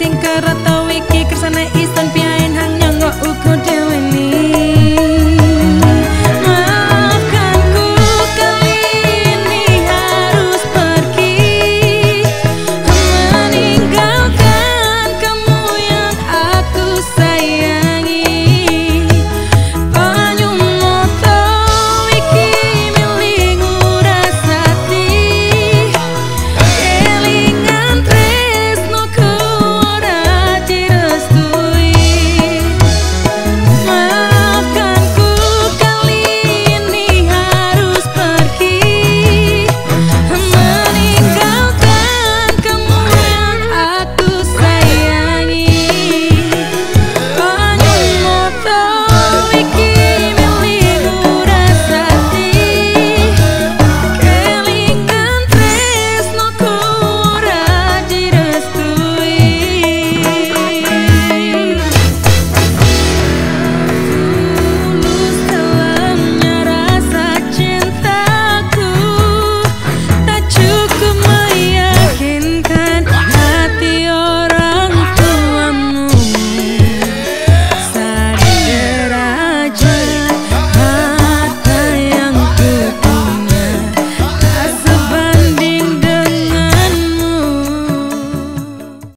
sing keretawi iki kersane